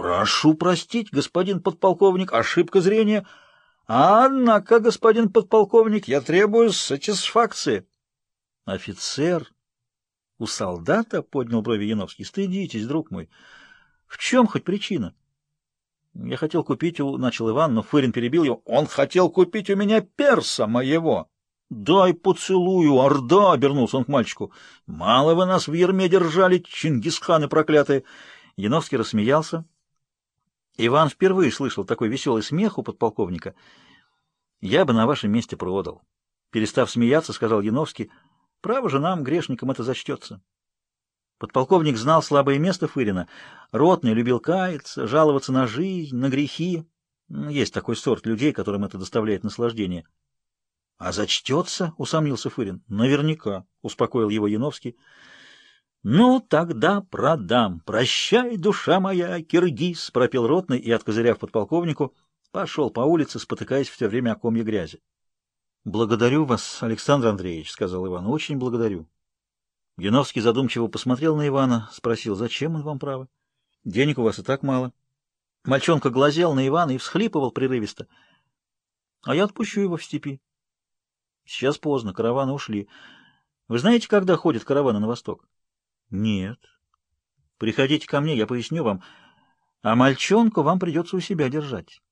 Прошу простить, господин подполковник, ошибка зрения. Однако, господин подполковник, я требую сатисфакции. Офицер у солдата поднял брови Яновский. Стыдитесь, друг мой. В чем хоть причина? Я хотел купить у... Начал Иван, но Фырин перебил его. Он хотел купить у меня перса моего. «Дай поцелую, Орда!» — обернулся он к мальчику. «Мало вы нас в ерме держали, чингисханы проклятые!» Яновский рассмеялся. Иван впервые слышал такой веселый смех у подполковника. «Я бы на вашем месте продал». Перестав смеяться, сказал Яновский, «Право же нам, грешникам, это зачтется». Подполковник знал слабое место Фырина. Ротный любил каяться, жаловаться на жизнь, на грехи. Есть такой сорт людей, которым это доставляет наслаждение. — А зачтется? — усомнился Фырин. — Наверняка, — успокоил его Яновский. «Ну, тогда продам. Прощай, душа моя, киргиз!» — пропел ротный и, откозыряв подполковнику, пошел по улице, спотыкаясь все время о комье грязи. «Благодарю вас, Александр Андреевич», — сказал Иван, — «очень благодарю». Геновский задумчиво посмотрел на Ивана, спросил, зачем он вам право? Денег у вас и так мало. Мальчонка глазел на Ивана и всхлипывал прерывисто. А я отпущу его в степи. Сейчас поздно, караваны ушли. Вы знаете, когда ходят караваны на восток? Нет. Приходите ко мне, я поясню вам. А мальчонку вам придется у себя держать.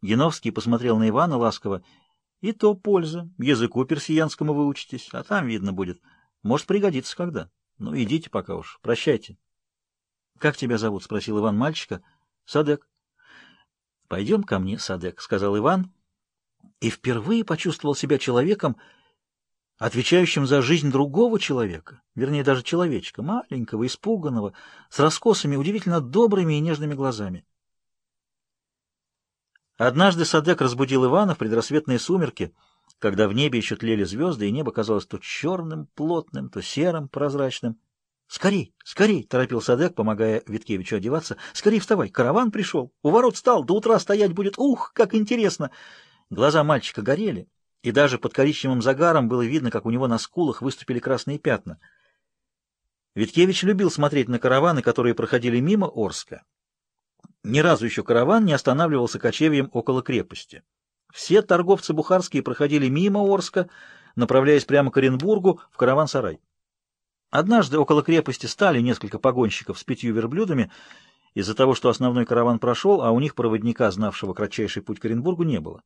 Яновский посмотрел на Ивана ласково. И то польза. Языку персиянскому выучитесь, а там видно будет. Может, пригодится когда. Ну, идите пока уж. Прощайте. — Как тебя зовут? — спросил Иван мальчика. — Садек. — Пойдем ко мне, Садек, — сказал Иван. И впервые почувствовал себя человеком, — отвечающим за жизнь другого человека, вернее, даже человечка, маленького, испуганного, с раскосами, удивительно добрыми и нежными глазами. Однажды Садек разбудил Ивана в предрассветные сумерки, когда в небе еще тлели звезды, и небо казалось то черным, плотным, то серым, прозрачным. «Скорей, скорей!» — торопил Садек, помогая Виткевичу одеваться. «Скорей вставай! Караван пришел! У ворот стал! До утра стоять будет! Ух, как интересно!» Глаза мальчика горели и даже под коричневым загаром было видно, как у него на скулах выступили красные пятна. Виткевич любил смотреть на караваны, которые проходили мимо Орска. Ни разу еще караван не останавливался кочевьем около крепости. Все торговцы бухарские проходили мимо Орска, направляясь прямо к Оренбургу в караван-сарай. Однажды около крепости стали несколько погонщиков с пятью верблюдами из-за того, что основной караван прошел, а у них проводника, знавшего кратчайший путь к Оренбургу, не было.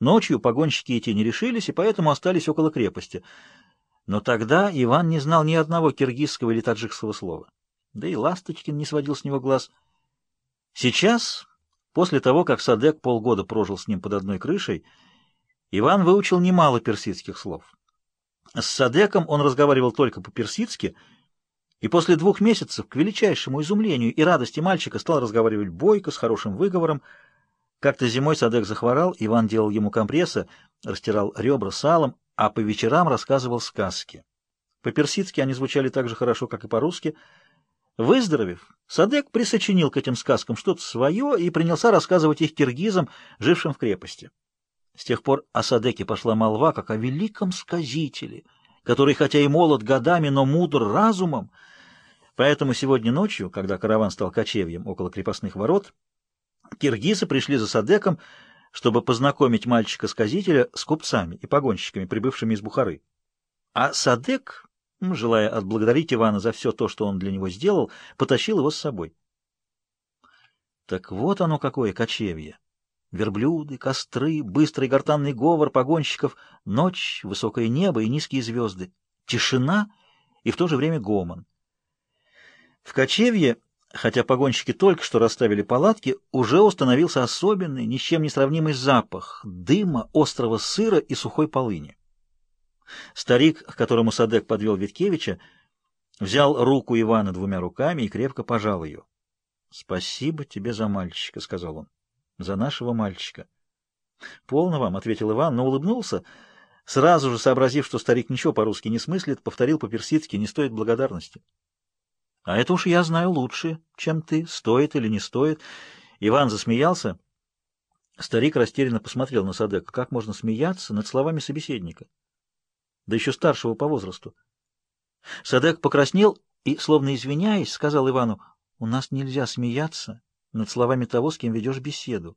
Ночью погонщики идти не решились и поэтому остались около крепости. Но тогда Иван не знал ни одного киргизского или таджикского слова. Да и Ласточкин не сводил с него глаз. Сейчас, после того, как Садек полгода прожил с ним под одной крышей, Иван выучил немало персидских слов. С Садеком он разговаривал только по-персидски, и после двух месяцев, к величайшему изумлению и радости мальчика, стал разговаривать бойко, с хорошим выговором, как-то зимой Садек захворал, Иван делал ему компрессы, растирал ребра салом, а по вечерам рассказывал сказки. По-персидски они звучали так же хорошо, как и по-русски. Выздоровев, Садек присочинил к этим сказкам что-то свое и принялся рассказывать их киргизам, жившим в крепости. С тех пор о Садеке пошла молва, как о великом сказителе, который, хотя и молод годами, но мудр разумом. Поэтому сегодня ночью, когда караван стал кочевьем около крепостных ворот, Киргизы пришли за Садеком, чтобы познакомить мальчика-сказителя с купцами и погонщиками, прибывшими из Бухары. А Садек, желая отблагодарить Ивана за все то, что он для него сделал, потащил его с собой. Так вот оно какое кочевье. Верблюды, костры, быстрый гортанный говор погонщиков, ночь, высокое небо и низкие звезды, тишина и в то же время гомон. В кочевье Хотя погонщики только что расставили палатки, уже установился особенный, ни чем не сравнимый запах дыма, острого сыра и сухой полыни. Старик, к которому Садек подвел Виткевича, взял руку Ивана двумя руками и крепко пожал ее. — Спасибо тебе за мальчика, — сказал он, — за нашего мальчика. — Полно вам, — ответил Иван, но улыбнулся, сразу же сообразив, что старик ничего по-русски не смыслит, повторил по-персидски, не стоит благодарности. А это уж я знаю лучше, чем ты, стоит или не стоит. Иван засмеялся. Старик растерянно посмотрел на Садека. Как можно смеяться над словами собеседника? Да еще старшего по возрасту. Садек покраснел и, словно извиняясь, сказал Ивану, «У нас нельзя смеяться над словами того, с кем ведешь беседу».